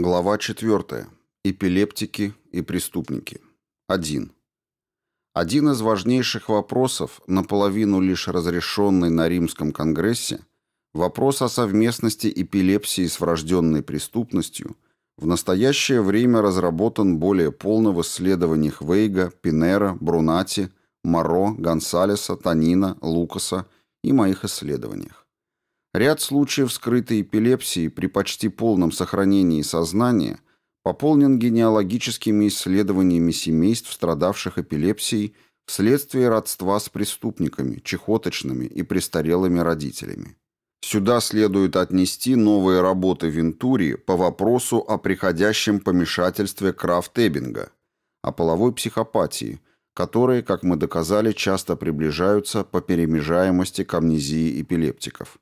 Глава 4. Эпилептики и преступники. 1. Один из важнейших вопросов, наполовину лишь разрешенный на Римском конгрессе, вопрос о совместности эпилепсии с врожденной преступностью, в настоящее время разработан более полно в исследованиях Вейга, Пинера, Брунати, Моро, Гонсалеса, Танина, Лукаса и моих исследованиях. Ряд случаев скрытой эпилепсии при почти полном сохранении сознания пополнен генеалогическими исследованиями семейств, страдавших эпилепсией вследствие родства с преступниками, чехоточными и престарелыми родителями. Сюда следует отнести новые работы Вентури по вопросу о приходящем помешательстве Крафт-Эббинга, о половой психопатии, которые, как мы доказали, часто приближаются по перемежаемости к амнезии эпилептиков.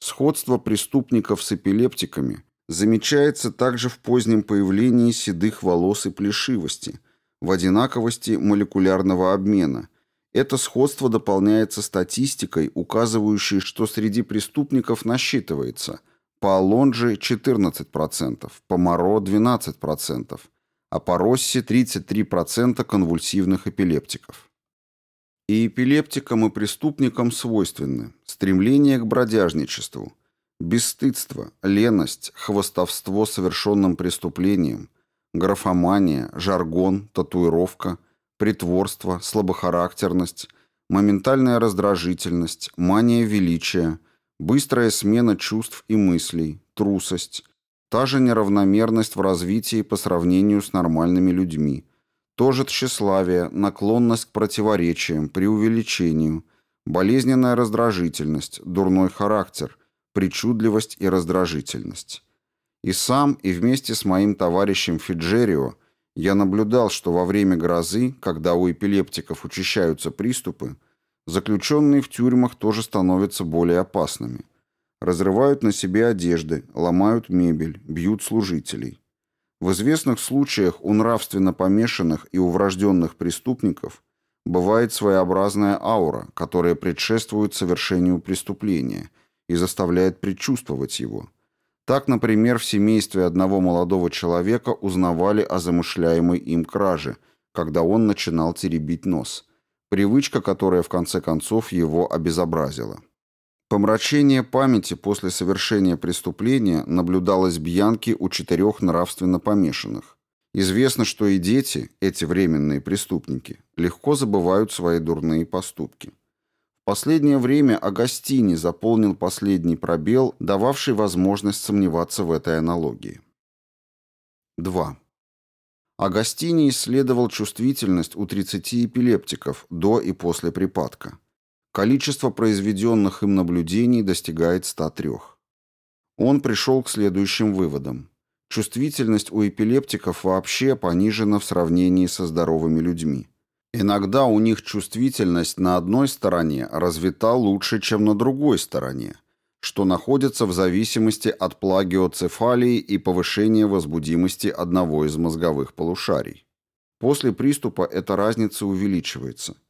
Сходство преступников с эпилептиками замечается также в позднем появлении седых волос и плешивости, в одинаковости молекулярного обмена. Это сходство дополняется статистикой, указывающей, что среди преступников насчитывается по Алонджи 14%, по Моро 12%, а по Росси 33% конвульсивных эпилептиков. И эпилептикам и преступникам свойственны стремление к бродяжничеству, бесстыдство, леность, хвостовство совершенным преступлением, графомания, жаргон, татуировка, притворство, слабохарактерность, моментальная раздражительность, мания величия, быстрая смена чувств и мыслей, трусость, та же неравномерность в развитии по сравнению с нормальными людьми – тоже тщеславие, наклонность к противоречиям, преувеличению, болезненная раздражительность, дурной характер, причудливость и раздражительность. И сам, и вместе с моим товарищем Фиджерио я наблюдал, что во время грозы, когда у эпилептиков учащаются приступы, заключенные в тюрьмах тоже становятся более опасными. Разрывают на себе одежды, ломают мебель, бьют служителей. В известных случаях у нравственно помешанных и у врожденных преступников бывает своеобразная аура, которая предшествует совершению преступления и заставляет предчувствовать его. Так, например, в семействе одного молодого человека узнавали о замышляемой им краже, когда он начинал теребить нос, привычка, которая в конце концов его обезобразила. Помрачение памяти после совершения преступления наблюдалось Бьянки у четырех нравственно помешанных. Известно, что и дети, эти временные преступники, легко забывают свои дурные поступки. В последнее время Агастини заполнил последний пробел, дававший возможность сомневаться в этой аналогии. 2. Агастини исследовал чувствительность у 30 эпилептиков до и после припадка. Количество произведенных им наблюдений достигает 103. Он пришел к следующим выводам. Чувствительность у эпилептиков вообще понижена в сравнении со здоровыми людьми. Иногда у них чувствительность на одной стороне развита лучше, чем на другой стороне, что находится в зависимости от плагиоцефалии и повышения возбудимости одного из мозговых полушарий. После приступа эта разница увеличивается –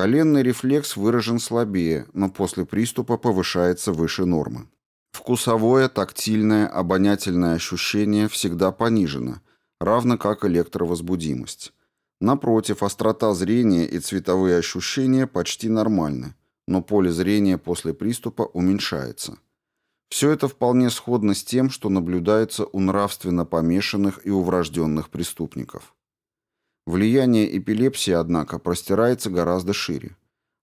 Коленный рефлекс выражен слабее, но после приступа повышается выше нормы. Вкусовое, тактильное, обонятельное ощущение всегда понижено, равно как электровозбудимость. Напротив, острота зрения и цветовые ощущения почти нормальны, но поле зрения после приступа уменьшается. Все это вполне сходно с тем, что наблюдается у нравственно помешанных и у врожденных преступников. Влияние эпилепсии, однако, простирается гораздо шире.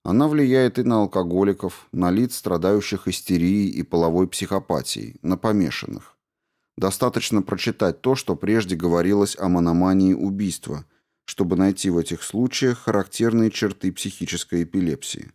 Она влияет и на алкоголиков, на лиц, страдающих истерией и половой психопатией, на помешанных. Достаточно прочитать то, что прежде говорилось о мономании убийства, чтобы найти в этих случаях характерные черты психической эпилепсии.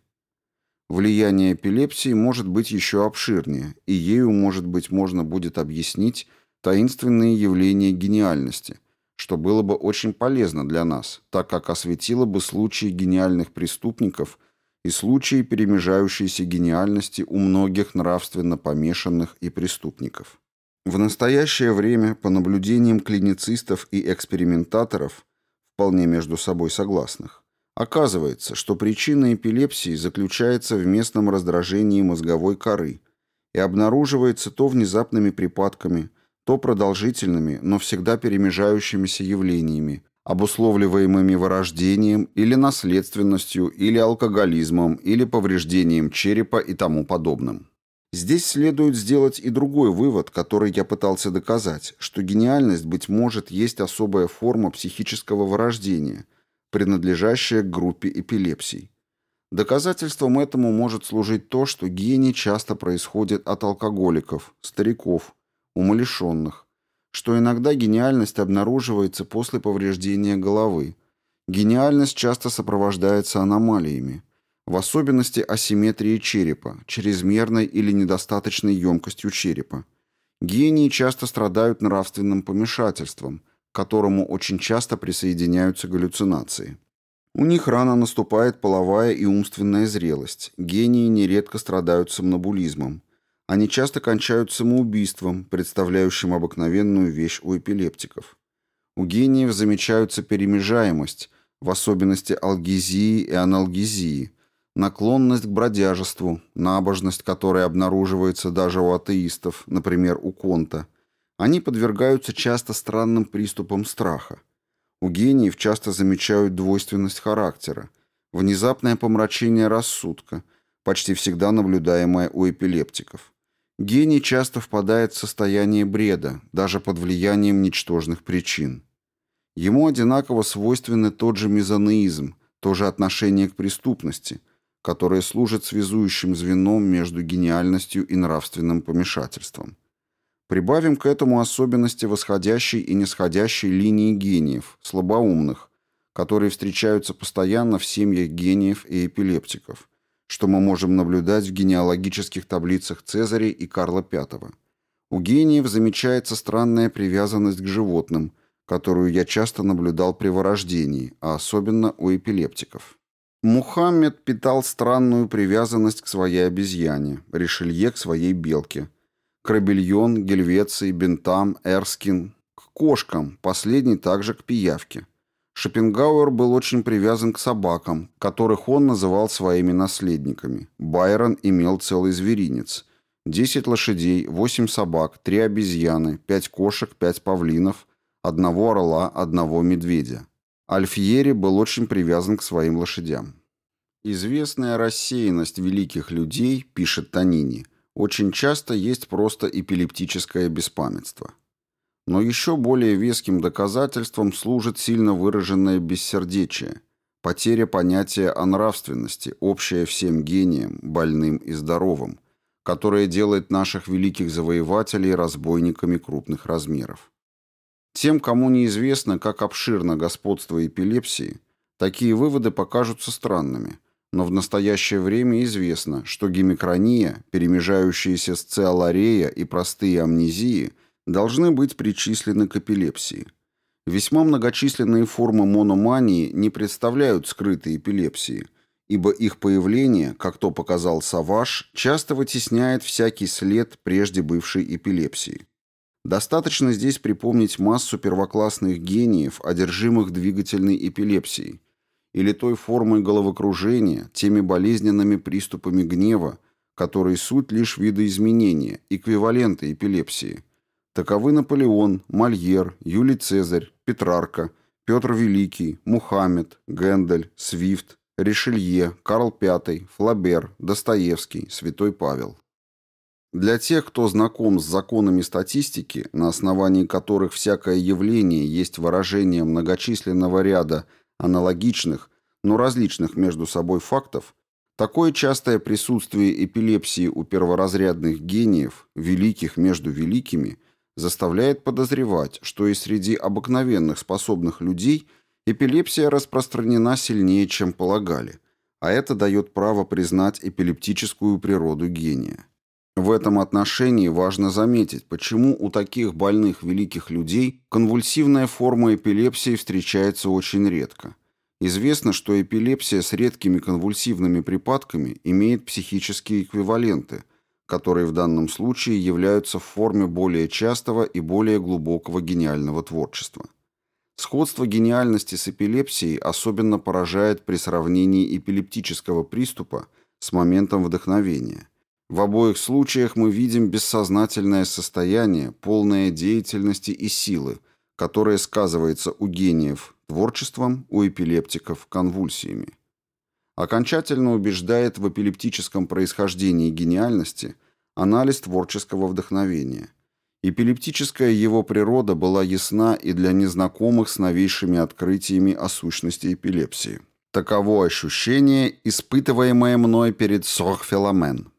Влияние эпилепсии может быть еще обширнее, и ею, может быть, можно будет объяснить таинственные явления гениальности, что было бы очень полезно для нас, так как осветило бы случаи гениальных преступников и случаи перемежающейся гениальности у многих нравственно помешанных и преступников. В настоящее время, по наблюдениям клиницистов и экспериментаторов, вполне между собой согласных, оказывается, что причина эпилепсии заключается в местном раздражении мозговой коры и обнаруживается то внезапными припадками – то продолжительными, но всегда перемежающимися явлениями, обусловливаемыми вырождением или наследственностью, или алкоголизмом, или повреждением черепа и тому подобным. Здесь следует сделать и другой вывод, который я пытался доказать, что гениальность, быть может, есть особая форма психического вырождения, принадлежащая к группе эпилепсий. Доказательством этому может служить то, что гений часто происходит от алкоголиков, стариков, умалишенных, что иногда гениальность обнаруживается после повреждения головы. Гениальность часто сопровождается аномалиями, в особенности асимметрией черепа, чрезмерной или недостаточной емкостью черепа. Гении часто страдают нравственным помешательством, к которому очень часто присоединяются галлюцинации. У них рано наступает половая и умственная зрелость. Гении нередко страдают сомнобулизмом. Они часто кончают самоубийством, представляющим обыкновенную вещь у эпилептиков. У гениев замечаются перемежаемость, в особенности алгезии и аналгезии, наклонность к бродяжеству, набожность, которая обнаруживается даже у атеистов, например, у Конта. Они подвергаются часто странным приступам страха. У гениев часто замечают двойственность характера, внезапное помрачение рассудка, почти всегда наблюдаемое у эпилептиков. Гений часто впадает в состояние бреда, даже под влиянием ничтожных причин. Ему одинаково свойственны тот же мезонеизм, то же отношение к преступности, которое служит связующим звеном между гениальностью и нравственным помешательством. Прибавим к этому особенности восходящей и нисходящей линии гениев, слабоумных, которые встречаются постоянно в семьях гениев и эпилептиков – что мы можем наблюдать в генеалогических таблицах Цезаря и Карла V. У гениев замечается странная привязанность к животным, которую я часто наблюдал при вырождении, а особенно у эпилептиков. Мухаммед питал странную привязанность к своей обезьяне, Ришелье к своей белке, Крабельон, Гельвеций, Бентам, Эрскин, к кошкам, последний также к пиявке. Шопенгауэр был очень привязан к собакам, которых он называл своими наследниками. Байрон имел целый зверинец. Десять лошадей, восемь собак, три обезьяны, пять кошек, пять павлинов, одного орла, одного медведя. Альфьери был очень привязан к своим лошадям. Известная рассеянность великих людей, пишет Танини, очень часто есть просто эпилептическое беспамятство. Но еще более веским доказательством служит сильно выраженное бессердечие, потеря понятия о нравственности, общая всем гениям, больным и здоровым, которое делает наших великих завоевателей разбойниками крупных размеров. Тем, кому неизвестно, как обширно господство эпилепсии, такие выводы покажутся странными, но в настоящее время известно, что гемикрония, перемежающаяся с циаларея и простые амнезии – должны быть причислены к эпилепсии. Весьма многочисленные формы мономании не представляют скрытой эпилепсии, ибо их появление, как то показал Саваш, часто вытесняет всякий след прежде бывшей эпилепсии. Достаточно здесь припомнить массу первоклассных гениев, одержимых двигательной эпилепсией, или той формой головокружения, теми болезненными приступами гнева, которые суть лишь видоизменения, эквиваленты эпилепсии – Таковы Наполеон, Мольер, Юлий Цезарь, Петрарка, Петр Великий, Мухаммед, Гендель, Свифт, Ришелье, Карл V, Флабер, Достоевский, Святой Павел. Для тех, кто знаком с законами статистики, на основании которых всякое явление есть выражение многочисленного ряда аналогичных, но различных между собой фактов, такое частое присутствие эпилепсии у перворазрядных гениев, великих между великими – заставляет подозревать, что и среди обыкновенных способных людей эпилепсия распространена сильнее, чем полагали, а это дает право признать эпилептическую природу гения. В этом отношении важно заметить, почему у таких больных великих людей конвульсивная форма эпилепсии встречается очень редко. Известно, что эпилепсия с редкими конвульсивными припадками имеет психические эквиваленты – которые в данном случае являются в форме более частого и более глубокого гениального творчества. Сходство гениальности с эпилепсией особенно поражает при сравнении эпилептического приступа с моментом вдохновения. В обоих случаях мы видим бессознательное состояние, полное деятельности и силы, которое сказывается у гениев творчеством, у эпилептиков конвульсиями. Окончательно убеждает в эпилептическом происхождении гениальности анализ творческого вдохновения. Эпилептическая его природа была ясна и для незнакомых с новейшими открытиями о сущности эпилепсии. Таково ощущение, испытываемое мной перед Сорфиломен.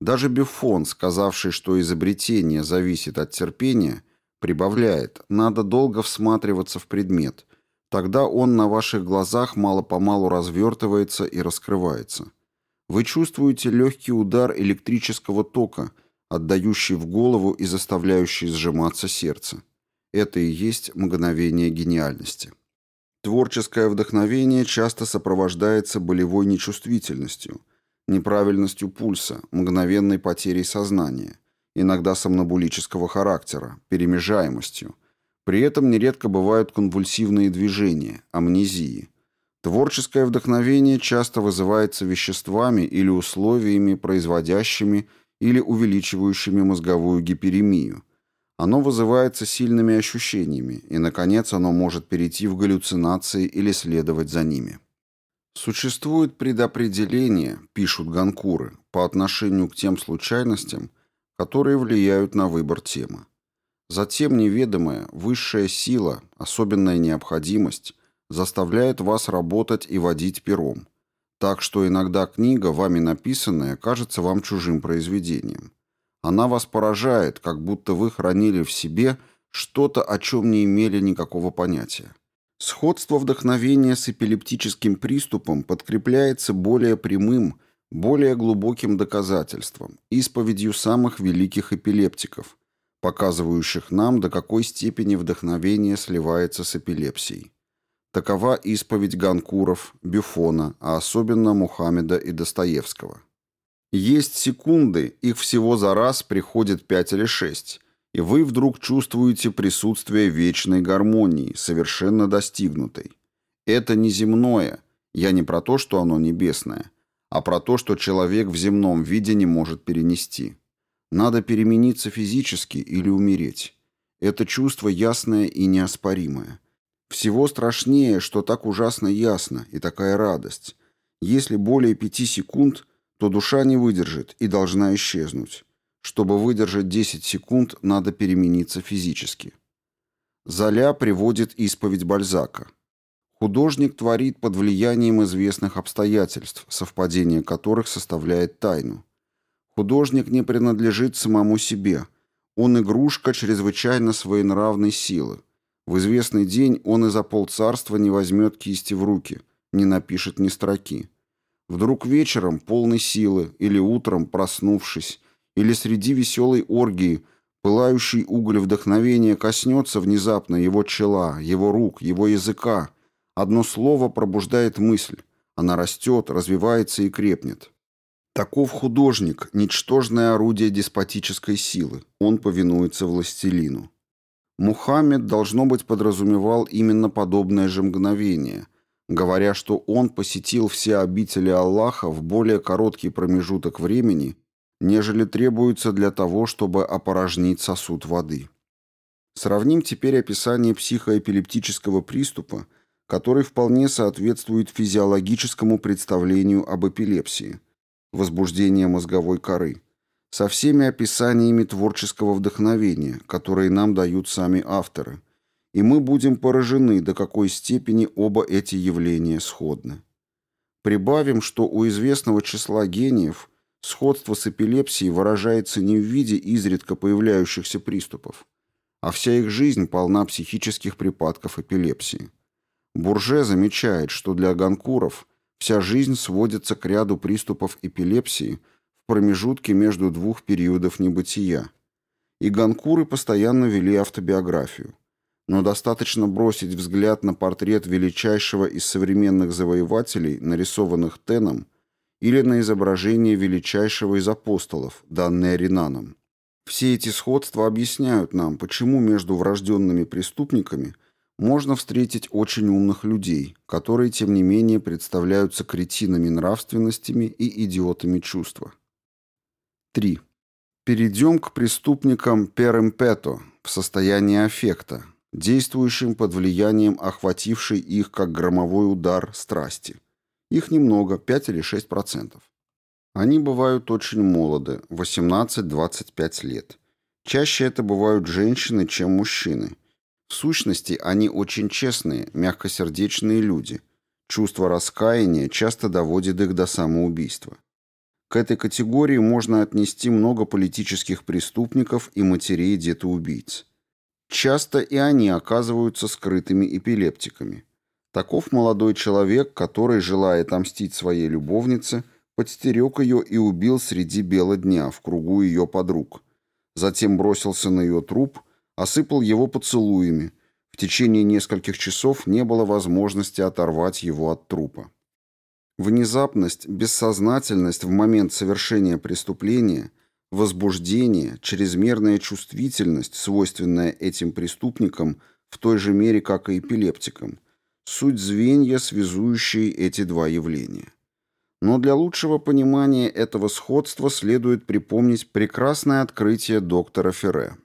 Даже Бюфон, сказавший, что изобретение зависит от терпения, прибавляет, надо долго всматриваться в предмет, тогда он на ваших глазах мало-помалу развертывается и раскрывается. Вы чувствуете легкий удар электрического тока, отдающий в голову и заставляющий сжиматься сердце. Это и есть мгновение гениальности. Творческое вдохновение часто сопровождается болевой нечувствительностью – неправильностью пульса, мгновенной потерей сознания, иногда сомнобулического характера, перемежаемостью. При этом нередко бывают конвульсивные движения, амнезии. Творческое вдохновение часто вызывается веществами или условиями, производящими или увеличивающими мозговую гиперемию. Оно вызывается сильными ощущениями, и, наконец, оно может перейти в галлюцинации или следовать за ними. Существует предопределение, пишут ганкуры, по отношению к тем случайностям, которые влияют на выбор темы. Затем неведомая, высшая сила, особенная необходимость заставляет вас работать и водить пером. Так что иногда книга, вами написанная, кажется вам чужим произведением. Она вас поражает, как будто вы хранили в себе что-то, о чем не имели никакого понятия. Сходство вдохновения с эпилептическим приступом подкрепляется более прямым, более глубоким доказательством, исповедью самых великих эпилептиков, показывающих нам, до какой степени вдохновение сливается с эпилепсией. Такова исповедь Ганкуров, Бюфона, а особенно Мухаммеда и Достоевского. Есть секунды, их всего за раз приходит пять или шесть, и вы вдруг чувствуете присутствие вечной гармонии, совершенно достигнутой. Это не земное, я не про то, что оно небесное, а про то, что человек в земном виде не может перенести. Надо перемениться физически или умереть. Это чувство ясное и неоспоримое. Всего страшнее, что так ужасно ясно и такая радость. Если более пяти секунд, то душа не выдержит и должна исчезнуть. Чтобы выдержать 10 секунд, надо перемениться физически. Золя приводит исповедь Бальзака. Художник творит под влиянием известных обстоятельств, совпадение которых составляет тайну. Художник не принадлежит самому себе. Он игрушка чрезвычайно своенравной силы. В известный день он и за полцарства не возьмет кисти в руки, не напишет ни строки. Вдруг вечером, полный силы, или утром, проснувшись, или среди веселой оргии, пылающий уголь вдохновения коснется внезапно его чела, его рук, его языка. Одно слово пробуждает мысль. Она растет, развивается и крепнет. Таков художник, ничтожное орудие деспотической силы. Он повинуется властелину. Мухаммед, должно быть, подразумевал именно подобное же мгновение, говоря, что он посетил все обители Аллаха в более короткий промежуток времени, нежели требуется для того, чтобы опорожнить сосуд воды. Сравним теперь описание психоэпилептического приступа, который вполне соответствует физиологическому представлению об эпилепсии, возбуждение мозговой коры, со всеми описаниями творческого вдохновения, которые нам дают сами авторы, и мы будем поражены, до какой степени оба эти явления сходны. Прибавим, что у известного числа гениев – Сходство с эпилепсией выражается не в виде изредка появляющихся приступов, а вся их жизнь полна психических припадков эпилепсии. Бурже замечает, что для ганкуров вся жизнь сводится к ряду приступов эпилепсии в промежутке между двух периодов небытия. И ганкуры постоянно вели автобиографию. Но достаточно бросить взгляд на портрет величайшего из современных завоевателей, нарисованных Теном, или на изображение величайшего из апостолов, данное Ренаном. Все эти сходства объясняют нам, почему между врожденными преступниками можно встретить очень умных людей, которые, тем не менее, представляются кретинами нравственностями и идиотами чувства. 3. Перейдем к преступникам перемпето в состоянии аффекта, действующим под влиянием охватившей их как громовой удар страсти. Их немного, 5 или 6%. Они бывают очень молоды, 18-25 лет. Чаще это бывают женщины, чем мужчины. В сущности, они очень честные, мягкосердечные люди. Чувство раскаяния часто доводит их до самоубийства. К этой категории можно отнести много политических преступников и матерей детоубийц. Часто и они оказываются скрытыми эпилептиками. Таков молодой человек, который, желая отомстить своей любовнице, подстерег ее и убил среди бела дня в кругу ее подруг. Затем бросился на ее труп, осыпал его поцелуями. В течение нескольких часов не было возможности оторвать его от трупа. Внезапность, бессознательность в момент совершения преступления – Возбуждение, чрезмерная чувствительность, свойственная этим преступникам в той же мере, как и эпилептикам, суть звенья, связующие эти два явления. Но для лучшего понимания этого сходства следует припомнить прекрасное открытие доктора Ферре.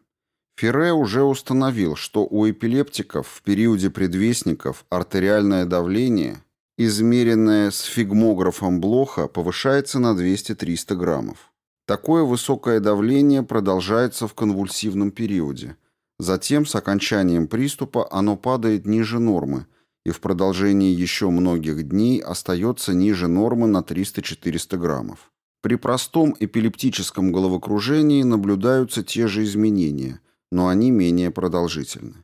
Ферре уже установил, что у эпилептиков в периоде предвестников артериальное давление, измеренное с фигмографом Блоха, повышается на 200-300 граммов. Такое высокое давление продолжается в конвульсивном периоде. Затем, с окончанием приступа, оно падает ниже нормы и в продолжении еще многих дней остается ниже нормы на 300-400 граммов. При простом эпилептическом головокружении наблюдаются те же изменения, но они менее продолжительны.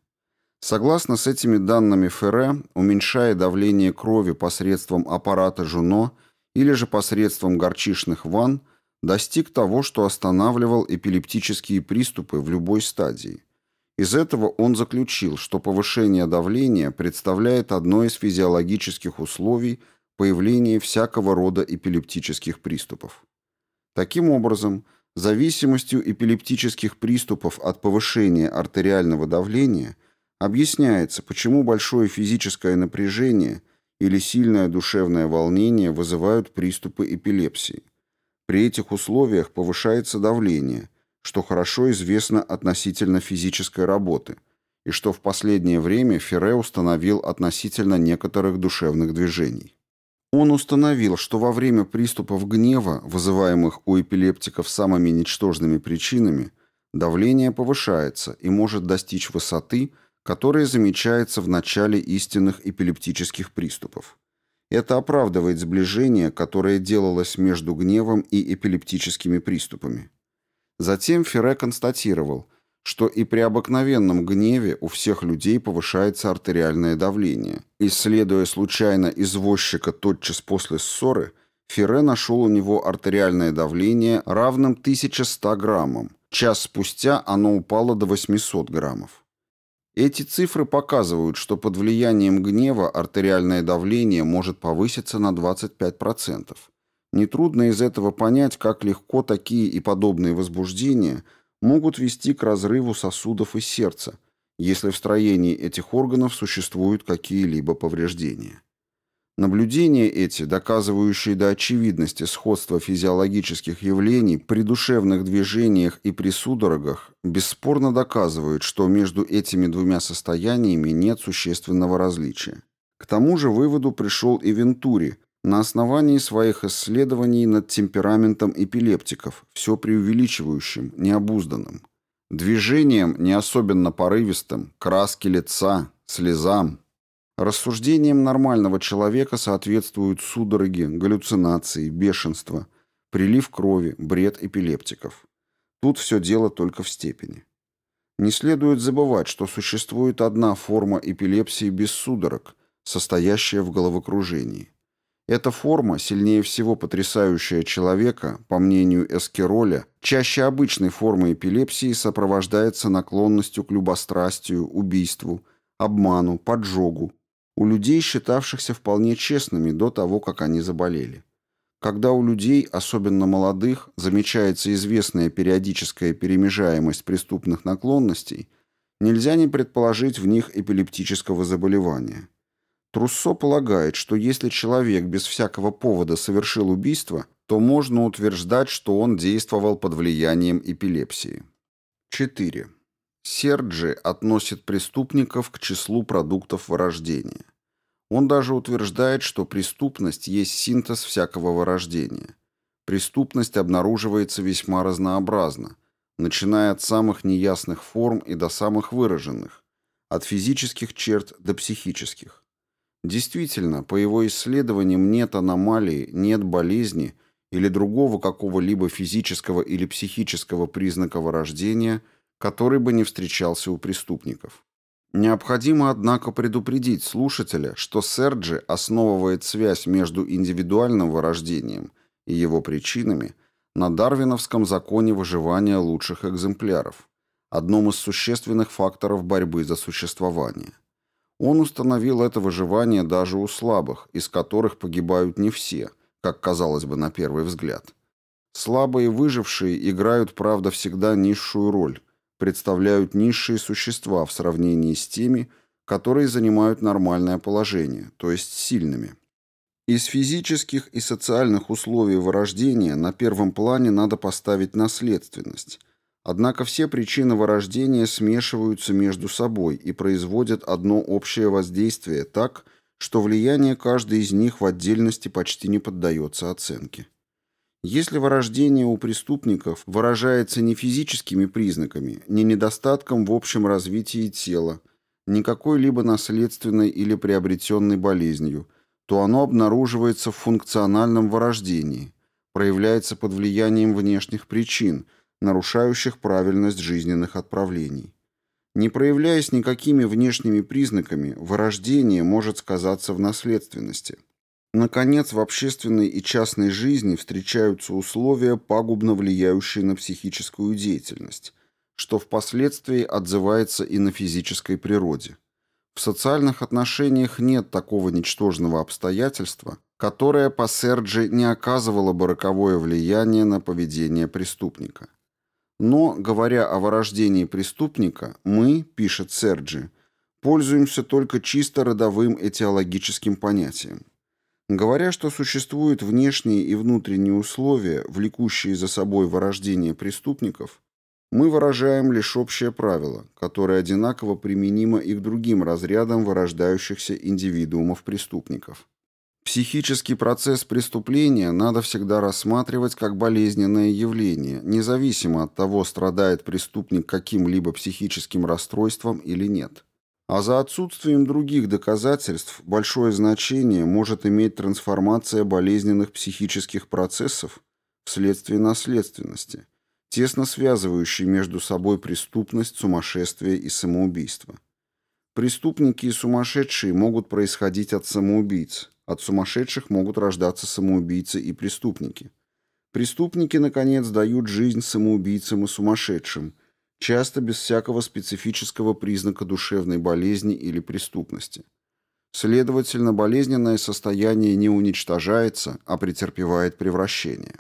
Согласно с этими данными Ферре, уменьшая давление крови посредством аппарата Жуно или же посредством горчишных ванн, достиг того, что останавливал эпилептические приступы в любой стадии. Из этого он заключил, что повышение давления представляет одно из физиологических условий появления всякого рода эпилептических приступов. Таким образом, зависимостью эпилептических приступов от повышения артериального давления объясняется, почему большое физическое напряжение или сильное душевное волнение вызывают приступы эпилепсии. При этих условиях повышается давление, что хорошо известно относительно физической работы, и что в последнее время Ферре установил относительно некоторых душевных движений. Он установил, что во время приступов гнева, вызываемых у эпилептиков самыми ничтожными причинами, давление повышается и может достичь высоты, которая замечается в начале истинных эпилептических приступов. Это оправдывает сближение, которое делалось между гневом и эпилептическими приступами. Затем Ферре констатировал, что и при обыкновенном гневе у всех людей повышается артериальное давление. Исследуя случайно извозчика тотчас после ссоры, Ферре нашел у него артериальное давление равным 1100 граммам. Час спустя оно упало до 800 граммов. Эти цифры показывают, что под влиянием гнева артериальное давление может повыситься на 25%. Нетрудно из этого понять, как легко такие и подобные возбуждения могут вести к разрыву сосудов и сердца, если в строении этих органов существуют какие-либо повреждения. Наблюдения эти, доказывающие до очевидности сходство физиологических явлений при душевных движениях и при судорогах, бесспорно доказывают, что между этими двумя состояниями нет существенного различия. К тому же выводу пришел и Вентури на основании своих исследований над темпераментом эпилептиков, все преувеличивающим, необузданным. Движением, не особенно порывистым, краски лица, слезам, Рассуждениям нормального человека соответствуют судороги, галлюцинации, бешенство, прилив крови, бред эпилептиков. Тут все дело только в степени. Не следует забывать, что существует одна форма эпилепсии без судорог, состоящая в головокружении. Эта форма, сильнее всего потрясающая человека, по мнению Эскероля, чаще обычной формы эпилепсии сопровождается наклонностью к любострастию, убийству, обману, поджогу, у людей, считавшихся вполне честными до того, как они заболели. Когда у людей, особенно молодых, замечается известная периодическая перемежаемость преступных наклонностей, нельзя не предположить в них эпилептического заболевания. Труссо полагает, что если человек без всякого повода совершил убийство, то можно утверждать, что он действовал под влиянием эпилепсии. 4. Серджи относит преступников к числу продуктов вырождения. Он даже утверждает, что преступность есть синтез всякого вырождения. Преступность обнаруживается весьма разнообразно, начиная от самых неясных форм и до самых выраженных, от физических черт до психических. Действительно, по его исследованиям нет аномалии, нет болезни или другого какого-либо физического или психического признака вырождения – который бы не встречался у преступников. Необходимо, однако, предупредить слушателя, что Серджи основывает связь между индивидуальным вырождением и его причинами на дарвиновском законе выживания лучших экземпляров, одном из существенных факторов борьбы за существование. Он установил это выживание даже у слабых, из которых погибают не все, как казалось бы на первый взгляд. Слабые выжившие играют, правда, всегда низшую роль, представляют низшие существа в сравнении с теми, которые занимают нормальное положение, то есть сильными. Из физических и социальных условий вырождения на первом плане надо поставить наследственность. Однако все причины вырождения смешиваются между собой и производят одно общее воздействие так, что влияние каждой из них в отдельности почти не поддается оценке. Если вырождение у преступников выражается не физическими признаками, не недостатком в общем развитии тела, не какой-либо наследственной или приобретенной болезнью, то оно обнаруживается в функциональном вырождении, проявляется под влиянием внешних причин, нарушающих правильность жизненных отправлений. Не проявляясь никакими внешними признаками, вырождение может сказаться в наследственности – Наконец, в общественной и частной жизни встречаются условия, пагубно влияющие на психическую деятельность, что впоследствии отзывается и на физической природе. В социальных отношениях нет такого ничтожного обстоятельства, которое по Серджи не оказывало бы роковое влияние на поведение преступника. Но, говоря о вырождении преступника, мы, пишет Серджи, пользуемся только чисто родовым этиологическим понятием. Говоря, что существуют внешние и внутренние условия, влекущие за собой вырождение преступников, мы выражаем лишь общее правило, которое одинаково применимо и к другим разрядам вырождающихся индивидуумов-преступников. Психический процесс преступления надо всегда рассматривать как болезненное явление, независимо от того, страдает преступник каким-либо психическим расстройством или нет. А за отсутствием других доказательств большое значение может иметь трансформация болезненных психических процессов вследствие наследственности, тесно связывающей между собой преступность, сумасшествие и самоубийство. Преступники и сумасшедшие могут происходить от самоубийц, от сумасшедших могут рождаться самоубийцы и преступники. Преступники, наконец, дают жизнь самоубийцам и сумасшедшим – часто без всякого специфического признака душевной болезни или преступности. Следовательно, болезненное состояние не уничтожается, а претерпевает превращение.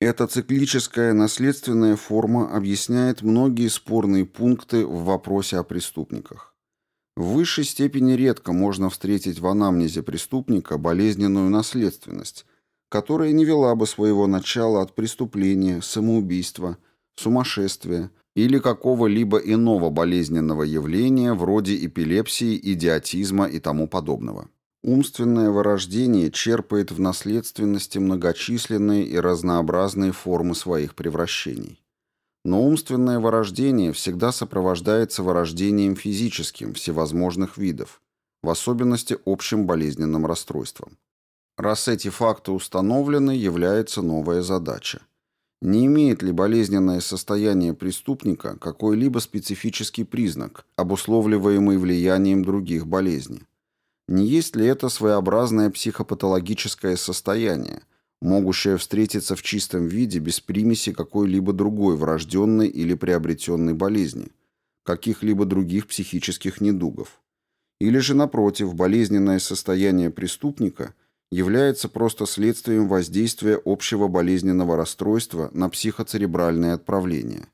Эта циклическая наследственная форма объясняет многие спорные пункты в вопросе о преступниках. В высшей степени редко можно встретить в анамнезе преступника болезненную наследственность, которая не вела бы своего начала от преступления, самоубийства, сумасшествия, или какого-либо иного болезненного явления вроде эпилепсии, идиотизма и тому подобного. Умственное вырождение черпает в наследственности многочисленные и разнообразные формы своих превращений. Но умственное вырождение всегда сопровождается вырождением физическим всевозможных видов, в особенности общим болезненным расстройством. Раз эти факты установлены, является новая задача – не имеет ли болезненное состояние преступника какой-либо специфический признак, обусловливаемый влиянием других болезней? Не есть ли это своеобразное психопатологическое состояние, могущее встретиться в чистом виде без примеси какой-либо другой врожденной или приобретенной болезни, каких-либо других психических недугов? Или же, напротив, болезненное состояние преступника – является просто следствием воздействия общего болезненного расстройства на психоцеребральное отправление.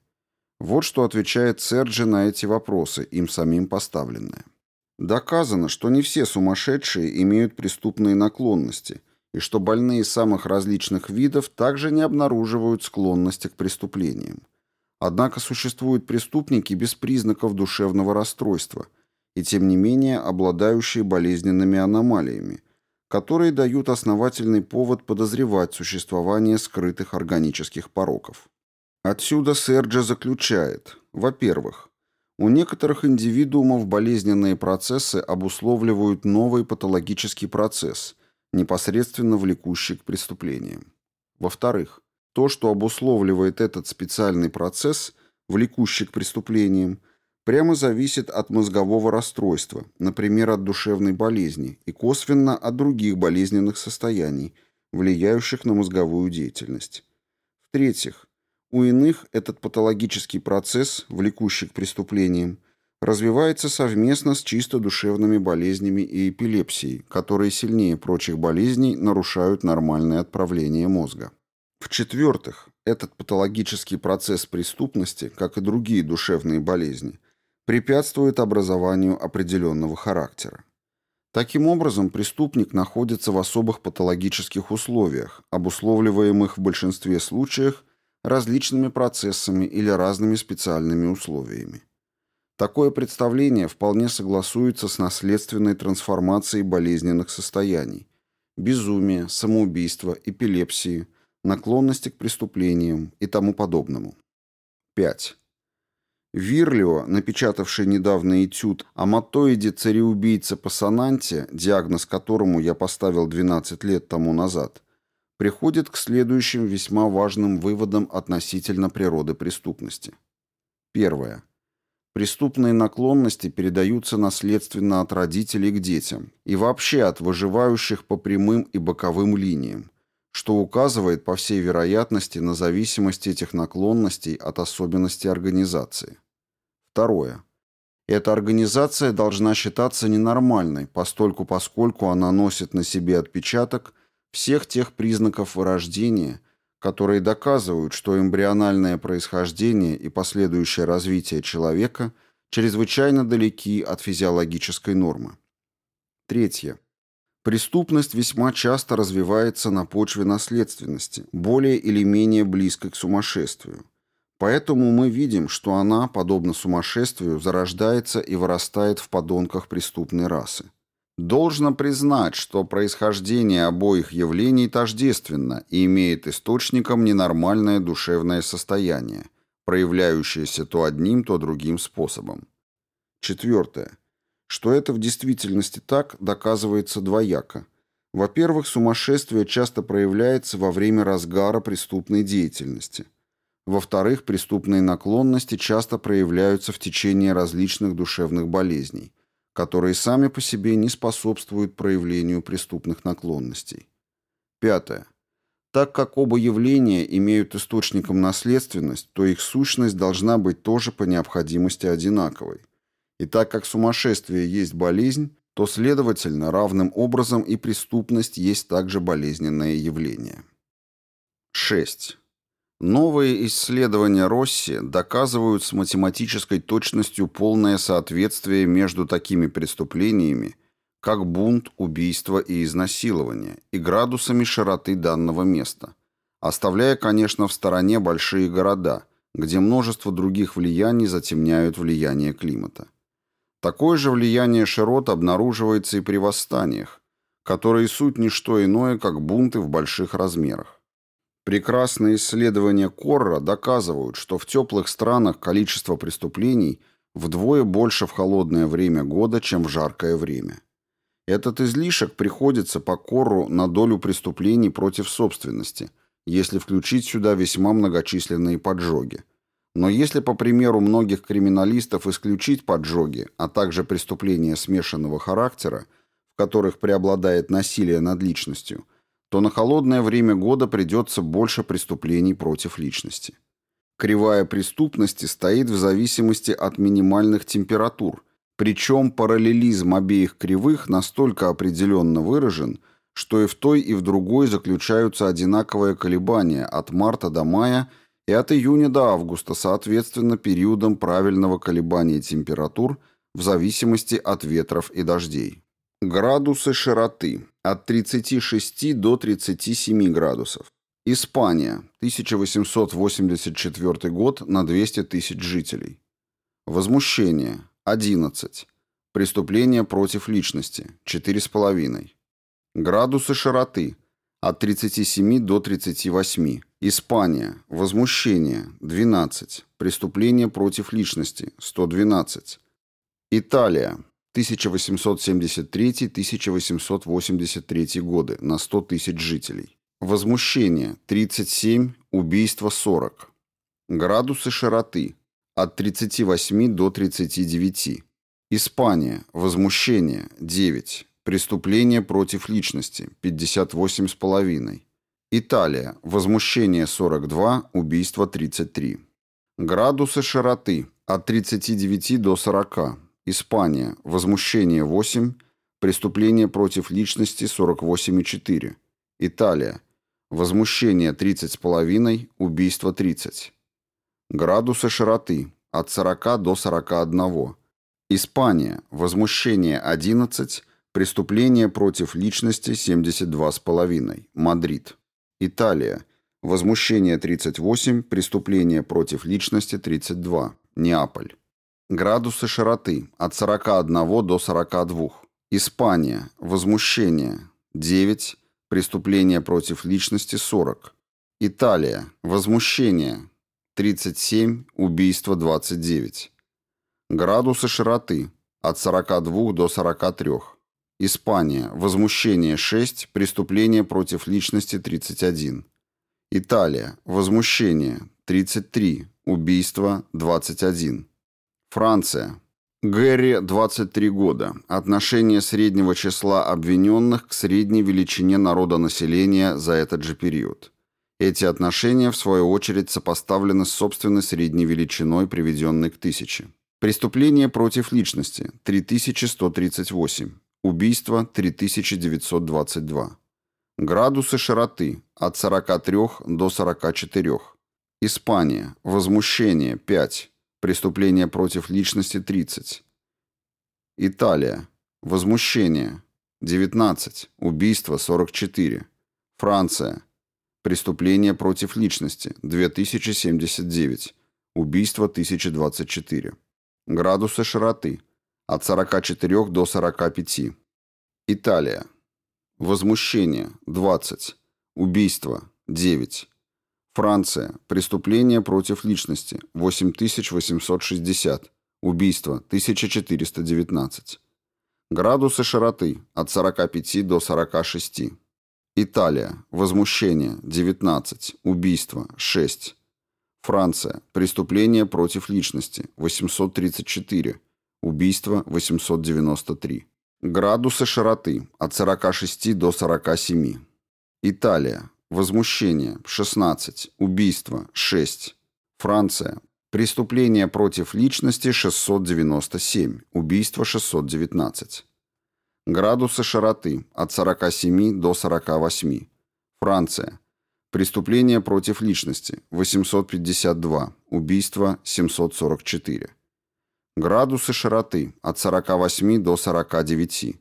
Вот что отвечает Серджи на эти вопросы, им самим поставленные. Доказано, что не все сумасшедшие имеют преступные наклонности, и что больные самых различных видов также не обнаруживают склонности к преступлениям. Однако существуют преступники без признаков душевного расстройства и, тем не менее, обладающие болезненными аномалиями, которые дают основательный повод подозревать существование скрытых органических пороков. Отсюда Серджи заключает, во-первых, у некоторых индивидуумов болезненные процессы обусловливают новый патологический процесс, непосредственно влекущий к преступлениям. Во-вторых, то, что обусловливает этот специальный процесс, влекущий к преступлениям, прямо зависит от мозгового расстройства, например, от душевной болезни, и косвенно от других болезненных состояний, влияющих на мозговую деятельность. В-третьих, у иных этот патологический процесс, влекущий к преступлениям, развивается совместно с чисто душевными болезнями и эпилепсией, которые сильнее прочих болезней нарушают нормальное отправление мозга. В-четвертых, этот патологический процесс преступности, как и другие душевные болезни, препятствует образованию определенного характера. Таким образом, преступник находится в особых патологических условиях, обусловливаемых в большинстве случаев различными процессами или разными специальными условиями. Такое представление вполне согласуется с наследственной трансформацией болезненных состояний – безумия, самоубийства, эпилепсии, наклонности к преступлениям и тому подобному. 5. Вирлио, напечатавший недавно этюд о матоиде цареубийце Пассананте, диагноз которому я поставил 12 лет тому назад – приходит к следующим весьма важным выводам относительно природы преступности. Первое. Преступные наклонности передаются наследственно от родителей к детям и вообще от выживающих по прямым и боковым линиям, что указывает, по всей вероятности, на зависимость этих наклонностей от особенностей организации. Второе. Эта организация должна считаться ненормальной, постольку поскольку она носит на себе отпечаток всех тех признаков вырождения, которые доказывают, что эмбриональное происхождение и последующее развитие человека чрезвычайно далеки от физиологической нормы. Третье. Преступность весьма часто развивается на почве наследственности, более или менее близкой к сумасшествию. Поэтому мы видим, что она, подобно сумасшествию, зарождается и вырастает в подонках преступной расы. Должно признать, что происхождение обоих явлений тождественно и имеет источником ненормальное душевное состояние, проявляющееся то одним, то другим способом. Четвертое. Что это в действительности так, доказывается двояко. Во-первых, сумасшествие часто проявляется во время разгара преступной деятельности. Во-вторых, преступные наклонности часто проявляются в течение различных душевных болезней – которые сами по себе не способствуют проявлению преступных наклонностей. Пятое. Так как оба явления имеют источником наследственность, то их сущность должна быть тоже по необходимости одинаковой. И так как сумасшествие есть болезнь, то, следовательно, равным образом и преступность есть также болезненное явление. 6. Новые исследования Росси доказывают с математической точностью полное соответствие между такими преступлениями, как бунт, убийство и изнасилование, и градусами широты данного места, оставляя, конечно, в стороне большие города, где множество других влияний затемняют влияние климата. Такое же влияние широт обнаруживается и при восстаниях, которые суть не что иное, как бунты в больших размерах. Прекрасные исследования Корра доказывают, что в теплых странах количество преступлений вдвое больше в холодное время года, чем в жаркое время. Этот излишек приходится по Корру на долю преступлений против собственности, если включить сюда весьма многочисленные поджоги. Но если, по примеру многих криминалистов, исключить поджоги, а также преступления смешанного характера, в которых преобладает насилие над личностью – то на холодное время года придется больше преступлений против личности. Кривая преступности стоит в зависимости от минимальных температур, причем параллелизм обеих кривых настолько определенно выражен, что и в той, и в другой заключаются одинаковые колебания от марта до мая и от июня до августа, соответственно, периодом правильного колебания температур в зависимости от ветров и дождей. Градусы широты от 36 до 37 градусов. Испания, 1884 год на 200 тысяч жителей. Возмущение, 11. Преступление против личности, 4,5. Градусы широты, от 37 до 38. Испания, возмущение, 12. Преступление против личности, 112. Италия, 1873-1883 годы на 100 тысяч жителей. Возмущение – 37, убийство – 40. Градусы широты – от 38 до 39. Испания. Возмущение – 9. Преступление против личности – 58,5. Италия. Возмущение – 42, убийство – 33. Градусы широты – от 39 до 40. Испания. Возмущение – 8. Преступление против личности – 48,4. Италия. Возмущение 30,5, убийство 30. Градусы широты от 40 до 41. Испания. Возмущение 11, преступление против личности 72,5. Мадрид. Италия. Возмущение 38, преступление против личности 32. Неаполь. Градусы широты от 41 до 42. Испания. Возмущение 9, Преступление против личности 40. Италия. Возмущение 37. Убийство 29. Градусы широты от 42 до 43. Испания. Возмущение 6. Преступление против личности 31. Италия. Возмущение 33. Убийство 21. Франция. Гэри 23 года. Отношение среднего числа обвиненных к средней величине народонаселения за этот же период. Эти отношения, в свою очередь, сопоставлены с собственной средней величиной, приведенной к тысяче. Преступление против личности – 3138. Убийство – 3922. Градусы широты – от 43 до 44. Испания. Возмущение – 5. Преступление против личности 30. Италия. Возмущение 19. Убийство 44. Франция. Преступление против личности 2079. Убийство 1024. Градусы широты от 44 до 45. Италия. Возмущение 20. Убийство 9. Франция. Преступление против личности. 8860. Убийство. 1419. Градусы широты. От 45 до 46. Италия. Возмущение. 19. Убийство. 6. Франция. Преступление против личности. 834. Убийство. 893. Градусы широты. От 46 до 47. Италия. Возмущение – 16. Убийство – 6. Франция. Преступление против личности – 697. Убийство – 619. Градусы широты – от 47 до 48. Франция. Преступление против личности – 852. Убийство – 744. Градусы широты – от 48 до 49.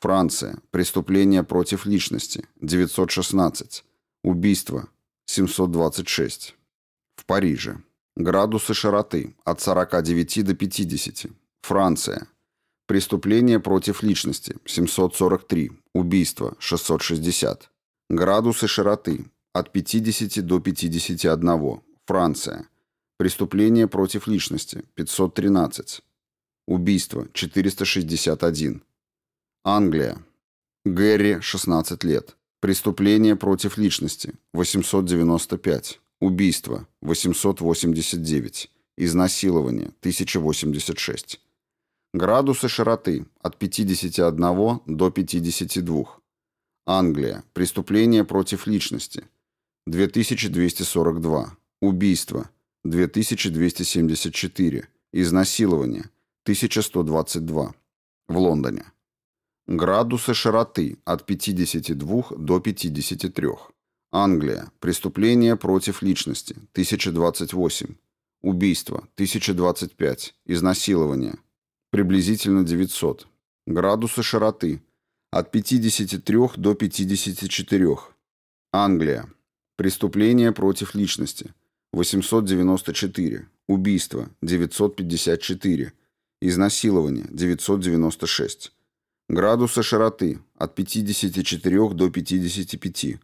Франция. Преступление против личности – 916. Убийство. 726. В Париже. Градусы широты. От 49 до 50. Франция. Преступление против личности. 743. Убийство. 660. Градусы широты. От 50 до 51. Франция. Преступление против личности. 513. Убийство. 461. Англия. Гэри, 16 лет. Преступление против личности – 895. Убийство – 889. Изнасилование – 1086. Градусы широты – от 51 до 52. Англия. Преступление против личности – 2242. Убийство – 2274. Изнасилование – 1122. В Лондоне. Градусы широты от 52 до 53. Англия. Преступление против личности. 1028. Убийство. 1025. Изнасилование. приблизительно 900. Градусы широты от 53 до 54. Англия. Преступление против личности 894. Убийство 954. Изнасилование 996. Градусы широты от 54 до 55.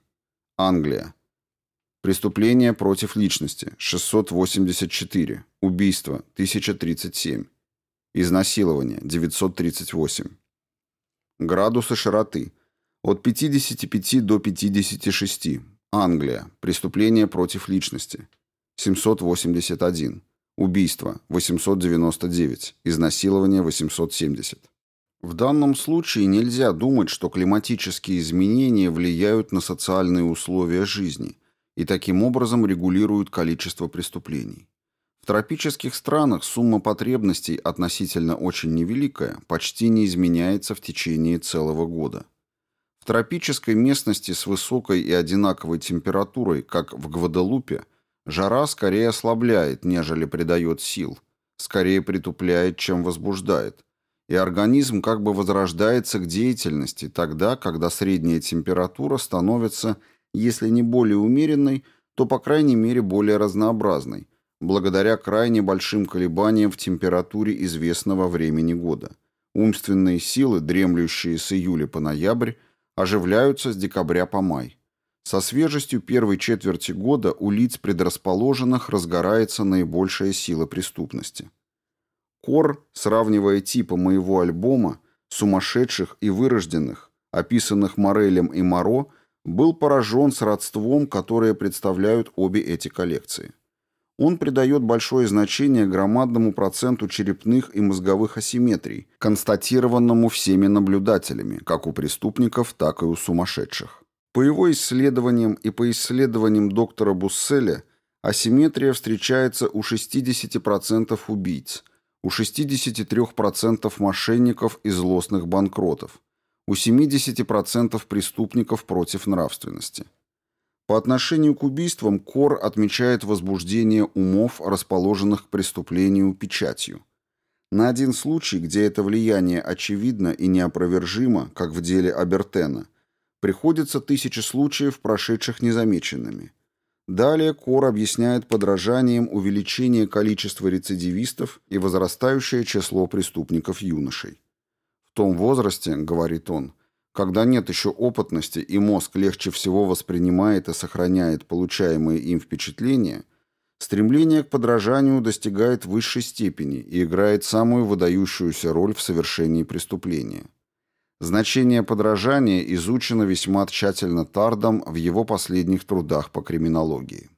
Англия. Преступление против личности 684. Убийство 1037. Изнасилование 938. Градусы широты от 55 до 56. Англия. Преступление против личности 781. Убийство 899. Изнасилование 870. В данном случае нельзя думать, что климатические изменения влияют на социальные условия жизни и таким образом регулируют количество преступлений. В тропических странах сумма потребностей относительно очень невеликая, почти не изменяется в течение целого года. В тропической местности с высокой и одинаковой температурой, как в Гваделупе, жара скорее ослабляет, нежели придает сил, скорее притупляет, чем возбуждает, и организм как бы возрождается к деятельности тогда, когда средняя температура становится, если не более умеренной, то, по крайней мере, более разнообразной, благодаря крайне большим колебаниям в температуре известного времени года. Умственные силы, дремлющие с июля по ноябрь, оживляются с декабря по май. Со свежестью первой четверти года у лиц предрасположенных разгорается наибольшая сила преступности. Кор, сравнивая типы моего альбома, сумасшедших и вырожденных, описанных Морелем и Моро, был поражен сродством, которое представляют обе эти коллекции. Он придает большое значение громадному проценту черепных и мозговых асимметрий, констатированному всеми наблюдателями, как у преступников, так и у сумасшедших. По его исследованиям и по исследованиям доктора Бусселя, асимметрия встречается у 60% убийц, у 63% мошенников и злостных банкротов, у 70% преступников против нравственности. По отношению к убийствам Кор отмечает возбуждение умов, расположенных к преступлению печатью. На один случай, где это влияние очевидно и неопровержимо, как в деле Абертена, приходится тысячи случаев, прошедших незамеченными. Далее Кор объясняет подражанием увеличение количества рецидивистов и возрастающее число преступников-юношей. В том возрасте, говорит он, когда нет еще опытности и мозг легче всего воспринимает и сохраняет получаемые им впечатления, стремление к подражанию достигает высшей степени и играет самую выдающуюся роль в совершении преступления. Значение подражания изучено весьма тщательно Тардом в его последних трудах по криминологии.